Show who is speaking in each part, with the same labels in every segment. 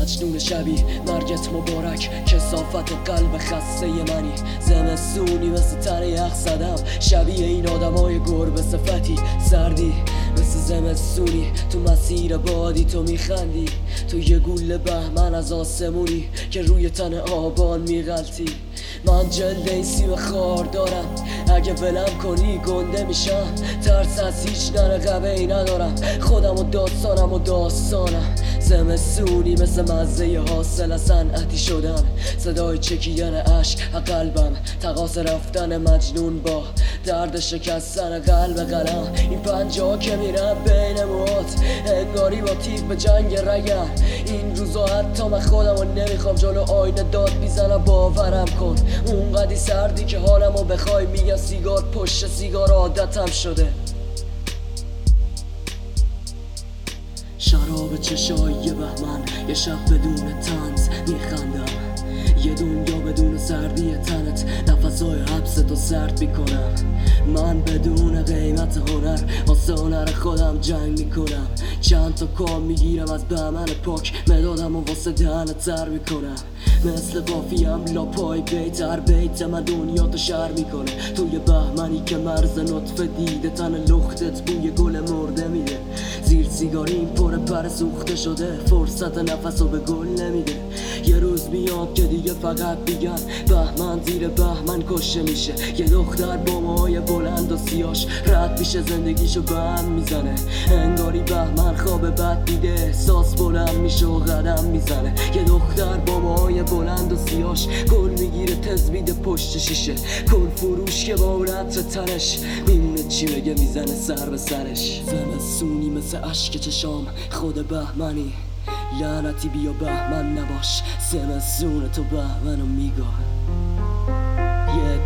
Speaker 1: مجنون شبی. مرگت مبارک. کسافت قلب خسته منی. زمستونی مثل تن یخ زدم. شبیه این آدمای گربه صفتی. سردی مثل زمستونی. تو مسیر بادی تو میخندی. تو یه گول بهمن از آسمونی که روی تن آبان میغلطی. من جلد این سیم خار دارم. اگه ولم کنی گنده میشم. ترس از هیچ نرقبه ای ندارم. خودم و داستانم و داستانم. زمستونی مثل مزه حاصل صنعتی شدن. صدای چکیدن عشق قلبم تقاس رفتن مجنون با درد شکستن قلب قلم. این پنجه که میرم بین موات انگاری با تیر به جنگ رگم. این روزا حتی من خودم و نمی‌خوام جلو آینه داد می‌زنم باورم کن. اونقدی سردی که حالمو بخوای میگم سیگار پشت سیگار عادتم شده. چشای بهمن یه شب بدون تنز میخندم. یه دنیا بدون سردی تنت نفسای حبس تو سرد می‌کنم. من بدون قیمت هنر هنر خودم جنگ می‌کنم. چند تا کام می‌گیرم از بهمن پاک مدادم و واسه دهنت تر می‌کنم. مثل بافیم لاپای بیت هر بیت من دنیا تو شهر می‌کنه. توی بهمنی که مرز نطفه دیده تن لختت بوی گل مرده میده. زیر سیگاریم پر پر سوخته شده فرصت نفس و به گل نمیده. یه روز میاد که دیگه فقط بیگن بهمن زیر بهمن کشه میشه. یه دختر با موهای بلند و سیاش رد میشه زندگیشو هم می‌زنه. انگاری بهمن خواب بد دیده احساس بلند میشه و قدم می‌زنه. یه دختر با موهای بلند و سیاش گل می‌گیره تزبید پشت شیشه. کل فروش که با عطر تنش میمونه چی بگه می‌زنه سر به سرش. زمستونی مثل اشک چشام خود بهمنی. لعنتی بیا بهمن نباش زمستون تو بهمنو میگاه.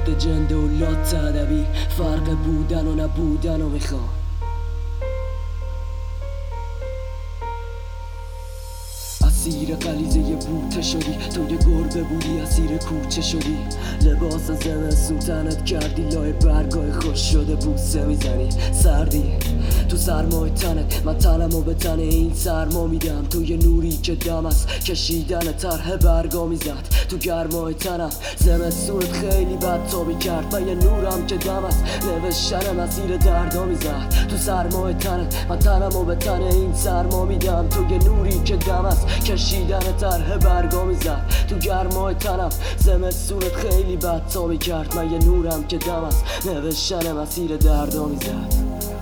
Speaker 1: عده جنده و لات ادبی فرق بودن و نبودن رو می‌خوام اسیر قلیزه یه بوته شدی تو یه گربه بودی اسیر کوچه شدی لباس زمستون تنت کردی لای برگای خوش شده بوسه می‌زنی سردی تو سرمای تنت. من تنمو به تن این سرما میدم. تو یه نوری که دم از کشیدن طرح برگا می‌زد. تو گرمای تنم زمستونت خیلی بد تابی کرد و یه نورم که دم از نوشتن مسیر دردا می‌زد. تو سرمای تنت من تنمو به تن این سرما میدم. تو یه نوری که دم از کشیدن طرح برگا می‌زد. تو گرمای تنم زمستونت خیلی بد تابی کرد من یه نورم که دم از نوشتن مسیر دردا می‌زد.